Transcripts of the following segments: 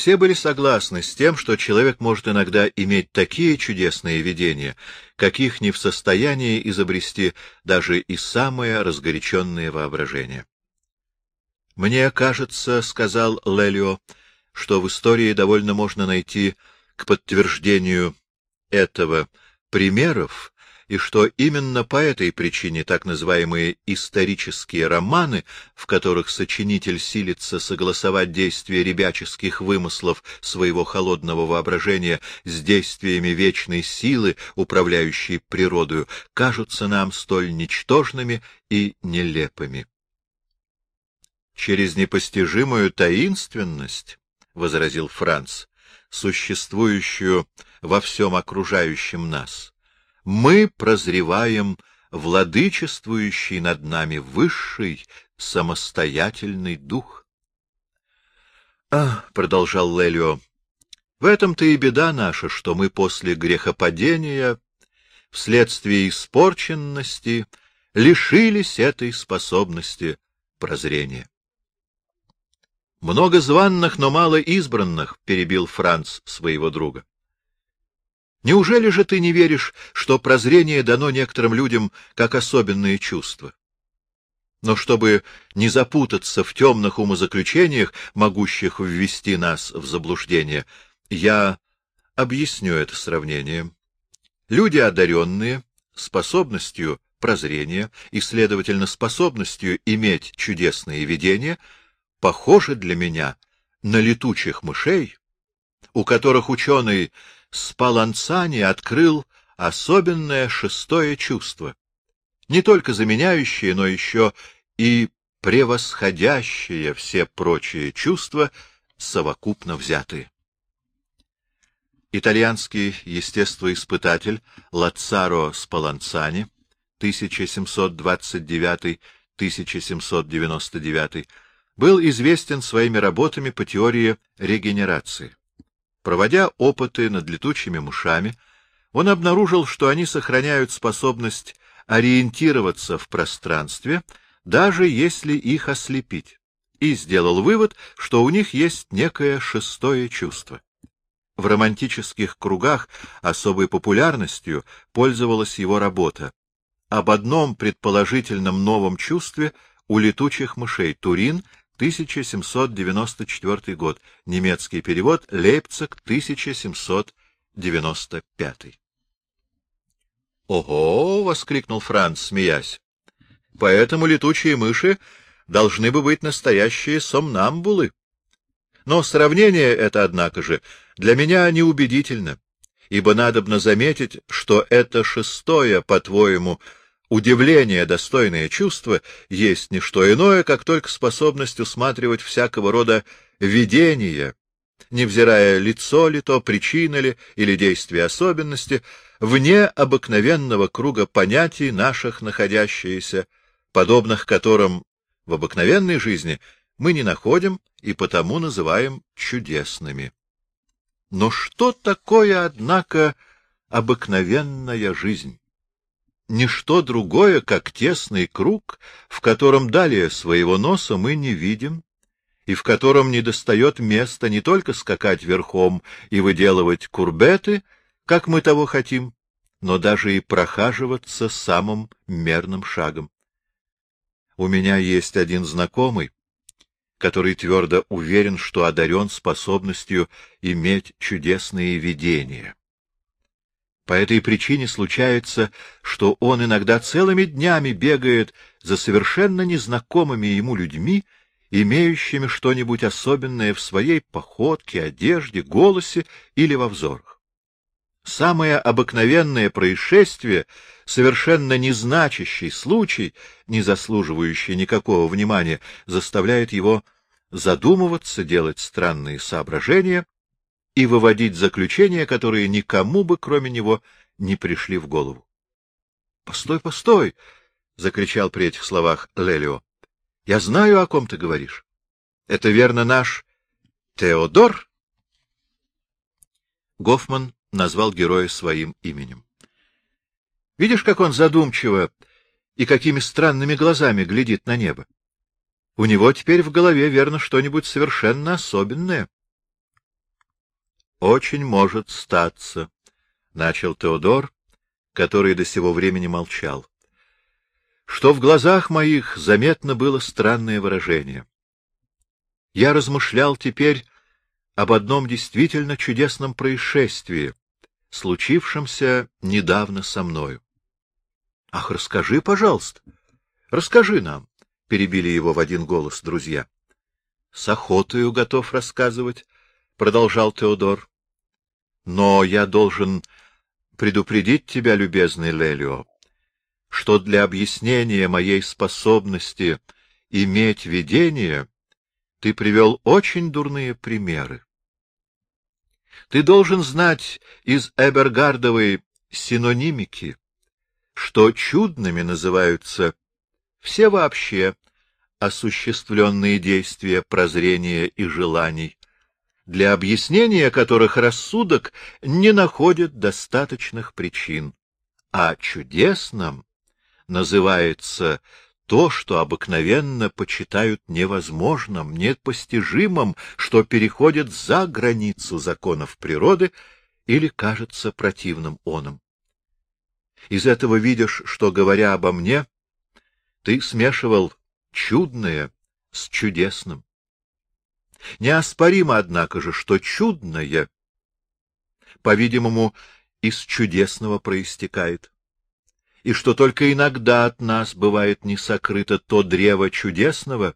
Все были согласны с тем, что человек может иногда иметь такие чудесные видения, каких не в состоянии изобрести даже и самое разгоряченное воображение. «Мне кажется, — сказал Лелио, — что в истории довольно можно найти к подтверждению этого примеров, и что именно по этой причине так называемые исторические романы, в которых сочинитель силится согласовать действия ребяческих вымыслов своего холодного воображения с действиями вечной силы, управляющей природою, кажутся нам столь ничтожными и нелепыми. Через непостижимую таинственность, — возразил Франц, — существующую во всем окружающем нас, мы прозреваем владычествующий над нами высший самостоятельный дух. — А, — продолжал Лелио, — в этом-то и беда наша, что мы после грехопадения, вследствие испорченности, лишились этой способности прозрения. — Много званных, но мало избранных, — перебил Франц своего друга. Неужели же ты не веришь, что прозрение дано некоторым людям как особенное чувство? Но чтобы не запутаться в темных умозаключениях, могущих ввести нас в заблуждение, я объясню это сравнение. Люди одаренные, способностью прозрения и, следовательно, способностью иметь чудесные видения, похожи для меня на летучих мышей, у которых ученый Спаланцани открыл особенное шестое чувство, не только заменяющее, но еще и превосходящее все прочие чувства, совокупно взятые. Итальянский естествоиспытатель Лацаро Спаланцани 1729-1799 был известен своими работами по теории регенерации. Проводя опыты над летучими мышами, он обнаружил, что они сохраняют способность ориентироваться в пространстве, даже если их ослепить, и сделал вывод, что у них есть некое шестое чувство. В романтических кругах особой популярностью пользовалась его работа. Об одном предположительном новом чувстве у летучих мышей Турин 1794 год. Немецкий перевод. Лейпциг, 1795. «Ого!» — воскликнул Франц, смеясь. «Поэтому летучие мыши должны бы быть настоящие сомнамбулы. Но сравнение это, однако же, для меня неубедительно, ибо надобно заметить, что это шестое, по-твоему, — Удивление, достойное чувство, есть не что иное, как только способность усматривать всякого рода видения, невзирая лицо ли то, причина ли или действие особенности, вне обыкновенного круга понятий наших находящиеся, подобных которым в обыкновенной жизни мы не находим и потому называем чудесными. Но что такое, однако, обыкновенная жизнь? Ничто другое, как тесный круг, в котором далее своего носа мы не видим, и в котором недостает места не только скакать верхом и выделывать курбеты, как мы того хотим, но даже и прохаживаться самым мерным шагом. У меня есть один знакомый, который твердо уверен, что одарен способностью иметь чудесные видения. По этой причине случается, что он иногда целыми днями бегает за совершенно незнакомыми ему людьми, имеющими что-нибудь особенное в своей походке, одежде, голосе или во взорах. Самое обыкновенное происшествие, совершенно незначащий случай, не заслуживающий никакого внимания, заставляет его задумываться, делать странные соображения и выводить заключения, которые никому бы, кроме него, не пришли в голову. — Постой, постой! — закричал при этих словах Лелио. — Я знаю, о ком ты говоришь. Это верно наш Теодор? Гофман назвал героя своим именем. Видишь, как он задумчиво и какими странными глазами глядит на небо? У него теперь в голове верно что-нибудь совершенно особенное. Очень может статься, — начал Теодор, который до сего времени молчал, — что в глазах моих заметно было странное выражение. Я размышлял теперь об одном действительно чудесном происшествии, случившемся недавно со мною. — Ах, расскажи, пожалуйста, расскажи нам, — перебили его в один голос друзья. — С охотою готов рассказывать, — продолжал Теодор. — Но я должен предупредить тебя, любезный Лелио, что для объяснения моей способности иметь видение ты привел очень дурные примеры. Ты должен знать из Эбергардовой синонимики, что чудными называются все вообще осуществленные действия прозрения и желаний, для объяснения которых рассудок не находит достаточных причин, а чудесным называется то, что обыкновенно почитают невозможным, непостижимым, что переходит за границу законов природы или кажется противным оном. Из этого видишь, что, говоря обо мне, ты смешивал чудное с чудесным. Неоспоримо, однако же, что чудное, по-видимому, из чудесного проистекает и что только иногда от нас бывает не сокрыто то древо чудесного,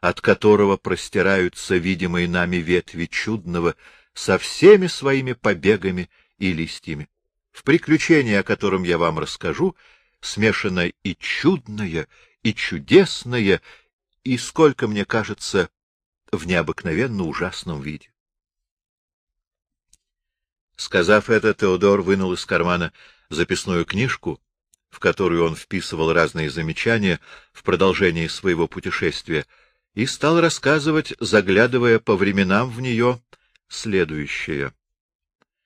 от которого простираются видимые нами ветви чудного со всеми своими побегами и листьями. В приключении, о котором я вам расскажу, смешано и чудное, и чудесное, и, сколько мне кажется, в необыкновенно ужасном виде. Сказав это, Теодор вынул из кармана записную книжку в которую он вписывал разные замечания в продолжении своего путешествия, и стал рассказывать, заглядывая по временам в нее, следующее.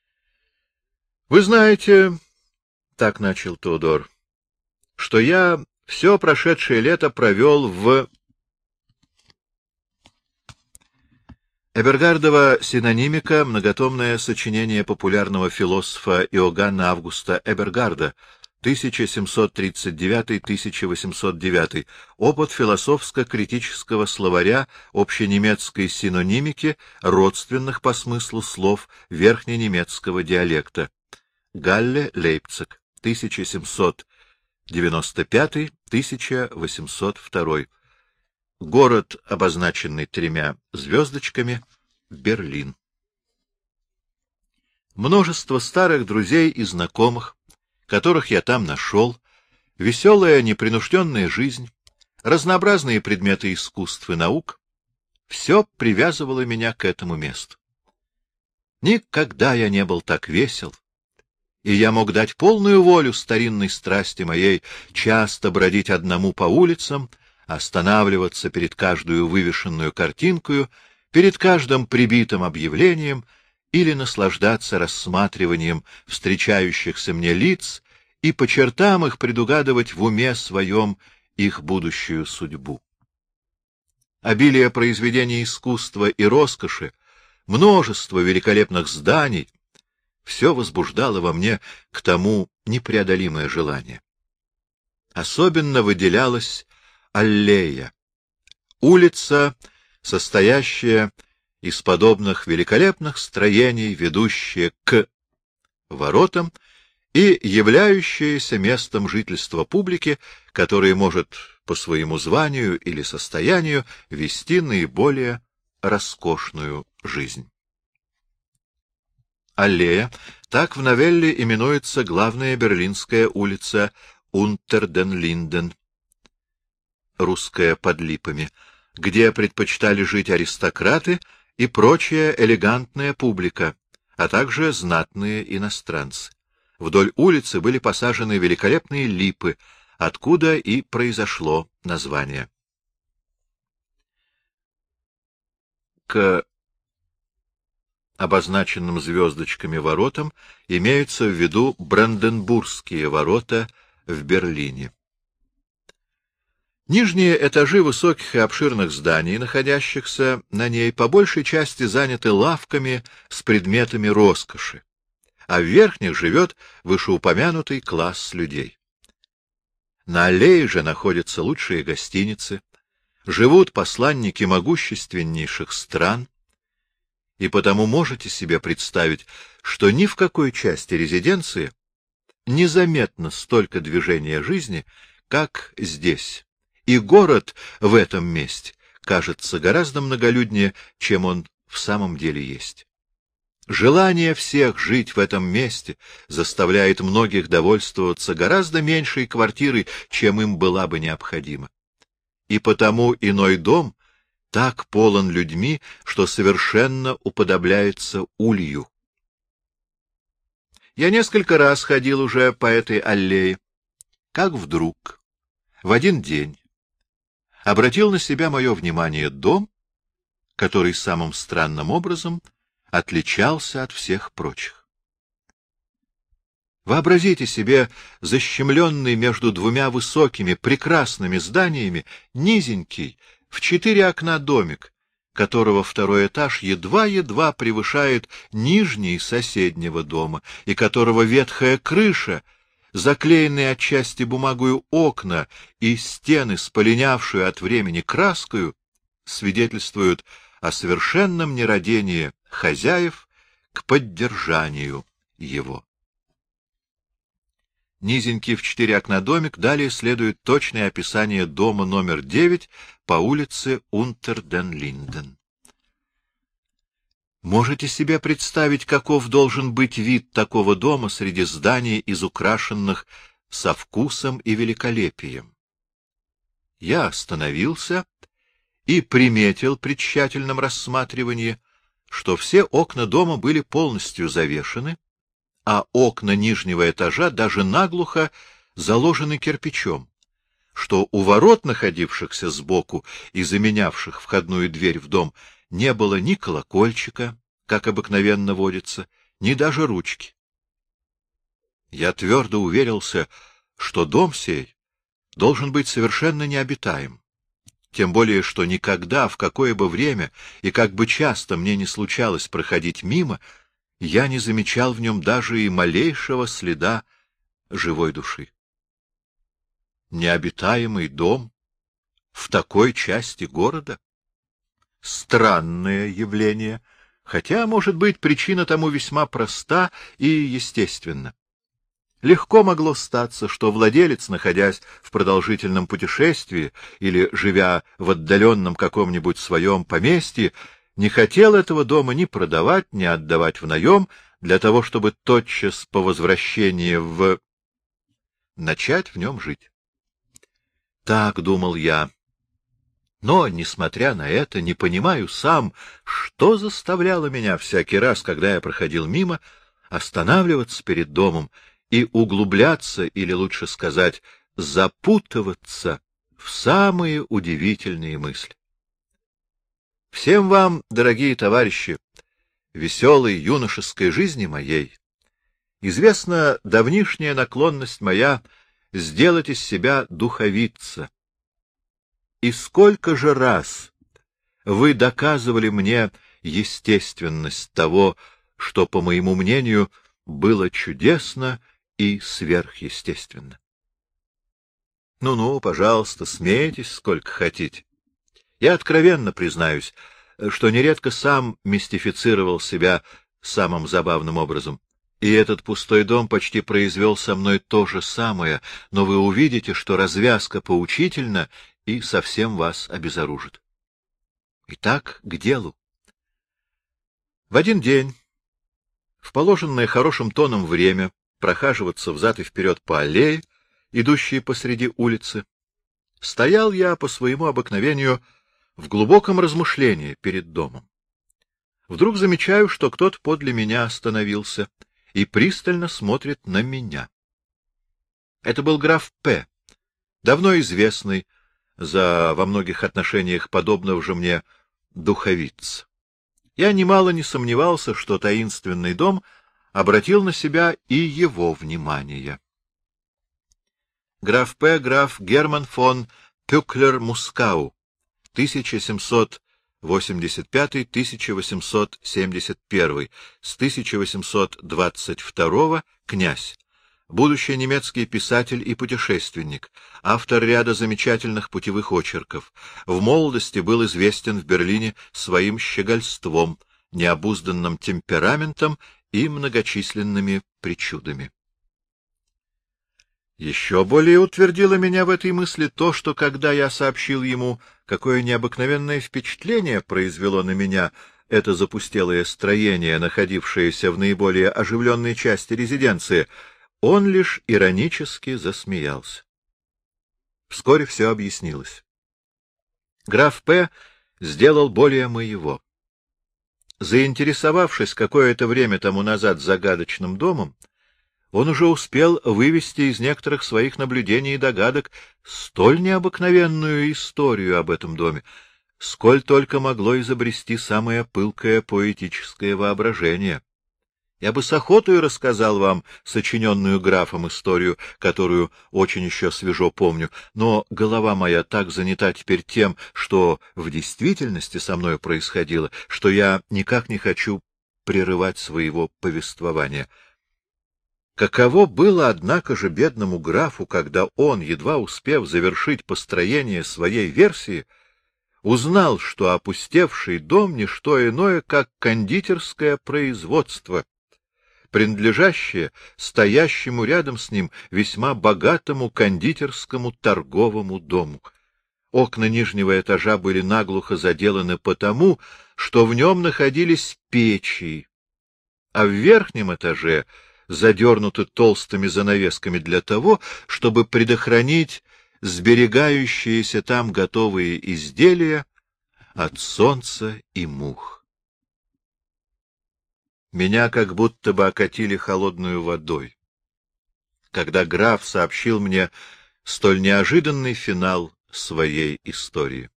— Вы знаете, — так начал Теодор, — что я все прошедшее лето провел в... Эбергардова синонимика — многотомное сочинение популярного философа Иоганна Августа Эбергарда — 1739-1809, опыт философско-критического словаря общенемецкой синонимики родственных по смыслу слов верхненемецкого диалекта. Галле, Лейпциг, 1795-1802. Город, обозначенный тремя звездочками, Берлин. Множество старых друзей и знакомых, которых я там нашел, веселая непринужденная жизнь, разнообразные предметы искусств и наук — все привязывало меня к этому месту. Никогда я не был так весел, и я мог дать полную волю старинной страсти моей часто бродить одному по улицам, останавливаться перед каждую вывешенную картинкою, перед каждым прибитым объявлением — или наслаждаться рассматриванием встречающихся мне лиц и по чертам их предугадывать в уме своем их будущую судьбу. Обилие произведений искусства и роскоши, множество великолепных зданий — все возбуждало во мне к тому непреодолимое желание. Особенно выделялась аллея, улица, состоящая из подобных великолепных строений, ведущие к воротам и являющиеся местом жительства публики, которая может по своему званию или состоянию вести наиболее роскошную жизнь. Аллея, так в новелле именуется главная берлинская улица Унтерден-Линден, русская под липами, где предпочитали жить аристократы и прочая элегантная публика, а также знатные иностранцы. Вдоль улицы были посажены великолепные липы, откуда и произошло название. К обозначенным звездочками воротам имеются в виду Бранденбургские ворота в Берлине. Нижние этажи высоких и обширных зданий, находящихся на ней, по большей части заняты лавками с предметами роскоши, а в верхних живет вышеупомянутый класс людей. На аллее же находятся лучшие гостиницы, живут посланники могущественнейших стран, и потому можете себе представить, что ни в какой части резиденции незаметно столько движения жизни, как здесь и город в этом месте кажется гораздо многолюднее, чем он в самом деле есть. Желание всех жить в этом месте заставляет многих довольствоваться гораздо меньшей квартирой, чем им была бы необходима. И потому иной дом так полон людьми, что совершенно уподобляется улью. Я несколько раз ходил уже по этой аллее, как вдруг, в один день, обратил на себя мое внимание дом, который самым странным образом отличался от всех прочих. Вообразите себе защемленный между двумя высокими, прекрасными зданиями, низенький, в четыре окна домик, которого второй этаж едва-едва превышает нижний соседнего дома, и которого ветхая крыша заклеенные отчасти бумагою окна и стены, сполинявшую от времени краскою, свидетельствуют о совершенном нерадении хозяев к поддержанию его. Низенький в четыре окна домик, далее следует точное описание дома номер девять по улице Унтерден-Линден. Можете себе представить, каков должен быть вид такого дома среди зданий, изукрашенных со вкусом и великолепием? Я остановился и приметил при тщательном рассматривании, что все окна дома были полностью завешены, а окна нижнего этажа даже наглухо заложены кирпичом, что у ворот, находившихся сбоку и заменявших входную дверь в дом, не было ни колокольчика, как обыкновенно водится, ни даже ручки. Я твердо уверился, что дом сей должен быть совершенно необитаем. Тем более, что никогда, в какое бы время и как бы часто мне не случалось проходить мимо, я не замечал в нем даже и малейшего следа живой души. Необитаемый дом в такой части города? Странное явление, хотя, может быть, причина тому весьма проста и естественна. Легко могло статься, что владелец, находясь в продолжительном путешествии или живя в отдаленном каком-нибудь своем поместье, не хотел этого дома ни продавать, ни отдавать в наем, для того, чтобы тотчас по возвращении в... начать в нем жить. Так думал я, но, несмотря на это, не понимаю сам, что заставляло меня всякий раз, когда я проходил мимо, останавливаться перед домом и углубляться, или лучше сказать, запутываться в самые удивительные мысли. Всем вам, дорогие товарищи, веселой юношеской жизни моей, известна давнишняя наклонность моя сделать из себя духовица, и сколько же раз вы доказывали мне естественность того, что, по моему мнению, было чудесно и сверхъестественно. Ну-ну, пожалуйста, смейтесь сколько хотите. Я откровенно признаюсь, что нередко сам мистифицировал себя самым забавным образом. И этот пустой дом почти произвел со мной то же самое, но вы увидите, что развязка поучительна и совсем вас обезоружит. Итак, к делу. В один день, в положенное хорошим тоном время, прохаживаться взад и вперед по аллее, идущей посреди улицы, стоял я по своему обыкновению в глубоком размышлении перед домом. Вдруг замечаю, что кто-то подле меня остановился и пристально смотрит на меня. Это был граф П., давно известный, за во многих отношениях подобного же мне духовидца. Я нимало не сомневался, что таинственный дом обратил на себя и его внимание. Граф П. граф Герман фон Пюклер-Мускау, 1785-1871, с 1822 князь, будущий немецкий писатель и путешественник, автор ряда замечательных путевых очерков. В молодости был известен в Берлине своим щегольством, необузданным темпераментом и многочисленными причудами. Еще более утвердило меня в этой мысли то, что когда я сообщил ему, какое необыкновенное впечатление произвело на меня это запустелое строение, находившееся в наиболее оживленной части резиденции, он лишь иронически засмеялся. Вскоре все объяснилось. Граф П. сделал более моего. Заинтересовавшись какое-то время тому назад загадочным домом, он уже успел вывести из некоторых своих наблюдений и догадок столь необыкновенную историю об этом доме, сколь только могло изобрести самое пылкое поэтическое воображение. Я бы с охотой рассказал вам сочиненную графом историю, которую очень еще свежо помню, но голова моя так занята теперь тем, что в действительности со мной происходило, что я никак не хочу прерывать своего повествования. Каково было, однако же, бедному графу, когда он, едва успев завершить построение своей версии, узнал, что опустевший дом — не что иное, как кондитерское производство, принадлежащее стоящему рядом с ним весьма богатому кондитерскому торговому дому. Окна нижнего этажа были наглухо заделаны потому, что в нем находились печи, а в верхнем этаже — задернуты толстыми занавесками для того, чтобы предохранить сберегающиеся там готовые изделия от солнца и мух. Меня как будто бы окатили холодную водой, когда граф сообщил мне столь неожиданный финал своей истории.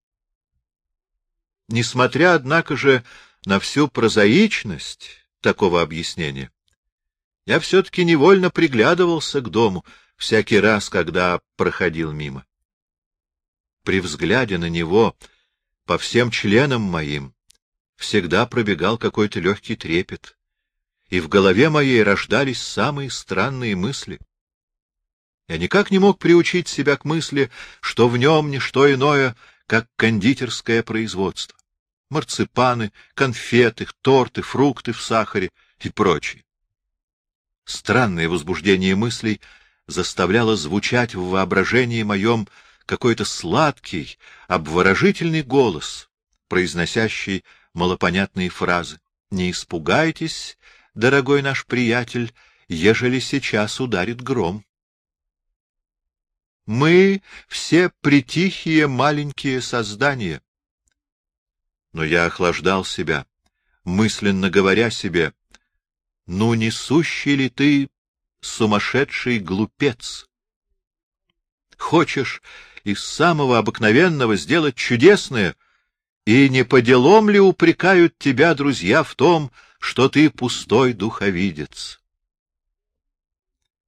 Несмотря, однако же, на всю прозаичность такого объяснения, я все-таки невольно приглядывался к дому всякий раз, когда проходил мимо. При взгляде на него по всем членам моим всегда пробегал какой-то легкий трепет, и в голове моей рождались самые странные мысли. Я никак не мог приучить себя к мысли, что в нем не что иное, как кондитерское производство. Марципаны, конфеты, торты, фрукты в сахаре и прочее. Странное возбуждение мыслей заставляло звучать в воображении моем какой-то сладкий, обворожительный голос, произносящий малопонятные фразы. «Не испугайтесь, дорогой наш приятель, ежели сейчас ударит гром». Мы все притихие маленькие создания. Но я охлаждал себя, мысленно говоря себе, ну, несущий ли ты сумасшедший глупец? Хочешь из самого обыкновенного сделать чудесное, и не по делам ли упрекают тебя друзья в том, что ты пустой духовидец?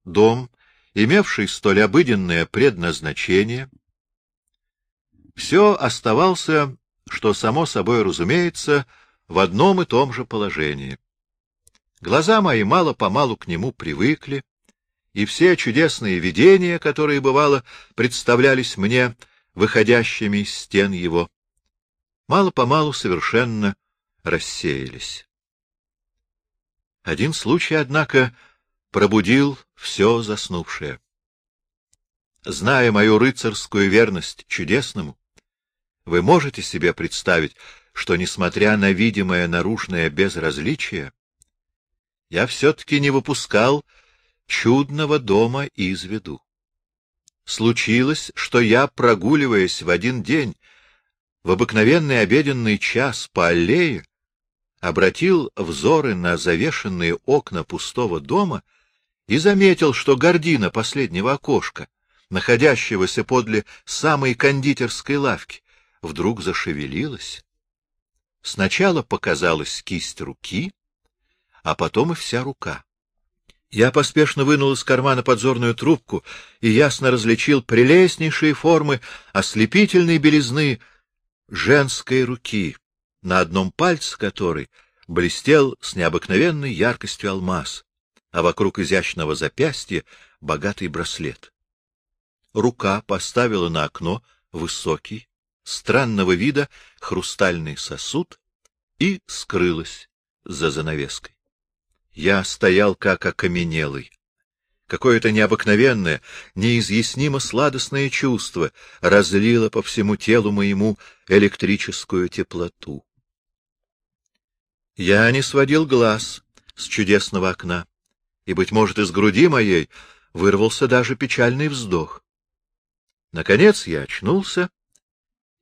Дом, имевший столь обыденное предназначение, все оставался, что само собой разумеется, в одном и том же положении. Глаза мои мало-помалу к нему привыкли, и все чудесные видения, которые, бывало, представлялись мне выходящими из стен его, мало-помалу совершенно рассеялись. Один случай, однако, пробудил все заснувшее. Зная мою рыцарскую верность чудесному, вы можете себе представить, что, несмотря на видимое наружное безразличие, я все-таки не выпускал чудного дома из виду. Случилось, что я, прогуливаясь в один день в обыкновенный обеденный час по аллее, обратил взоры на завешенные окна пустого дома и заметил, что гордина последнего окошка, находящегося подле самой кондитерской лавки, вдруг зашевелилась. Сначала показалась кисть руки, а потом и вся рука. Я поспешно вынул из кармана подзорную трубку и ясно различил прелестнейшие формы ослепительной белизны женской руки, на одном пальце которой блестел с необыкновенной яркостью алмаз, а вокруг изящного запястья богатый браслет. Рука поставила на окно высокий, странного вида хрустальный сосуд и скрылась за занавеской. Я стоял как окаменелый. Какое-то необыкновенное, неизъяснимо сладостное чувство разлило по всему телу моему электрическую теплоту. Я не сводил глаз с чудесного окна, и, быть может, из груди моей вырвался даже печальный вздох. Наконец я очнулся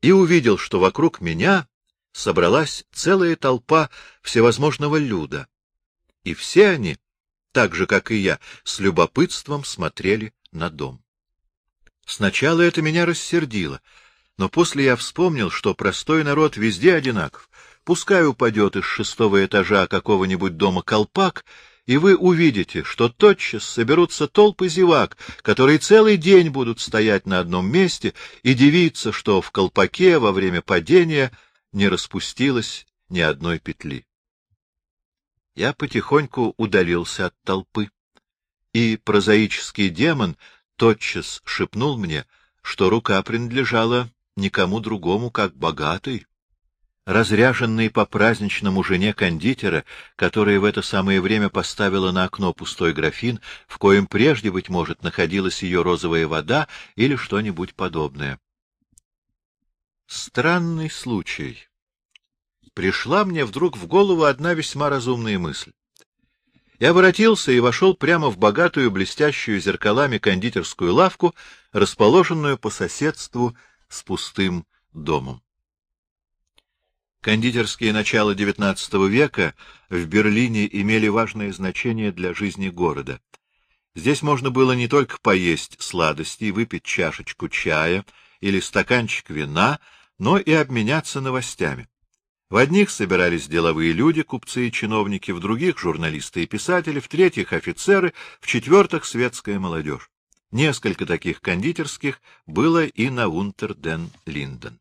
и увидел, что вокруг меня собралась целая толпа всевозможного люда и все они, так же, как и я, с любопытством смотрели на дом. Сначала это меня рассердило, но после я вспомнил, что простой народ везде одинаков. Пускай упадет из шестого этажа какого-нибудь дома колпак, и вы увидите, что тотчас соберутся толпы зевак, которые целый день будут стоять на одном месте и дивиться, что в колпаке во время падения не распустилось ни одной петли. Я потихоньку удалился от толпы, и прозаический демон тотчас шепнул мне, что рука принадлежала никому другому, как богатой, разряженной по праздничному жене кондитера, которая в это самое время поставила на окно пустой графин, в коем прежде, быть может, находилась ее розовая вода или что-нибудь подобное. Странный случай пришла мне вдруг в голову одна весьма разумная мысль. Я воротился и вошел прямо в богатую блестящую зеркалами кондитерскую лавку, расположенную по соседству с пустым домом. Кондитерские начала XIX века в Берлине имели важное значение для жизни города. Здесь можно было не только поесть сладости, выпить чашечку чая или стаканчик вина, но и обменяться новостями. В одних собирались деловые люди, купцы и чиновники, в других — журналисты и писатели, в третьих — офицеры, в четвертых — светская молодежь. Несколько таких кондитерских было и на Унтерден-Линден.